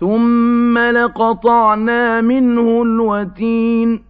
ثم لقطعنا منه الوتين